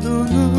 窓の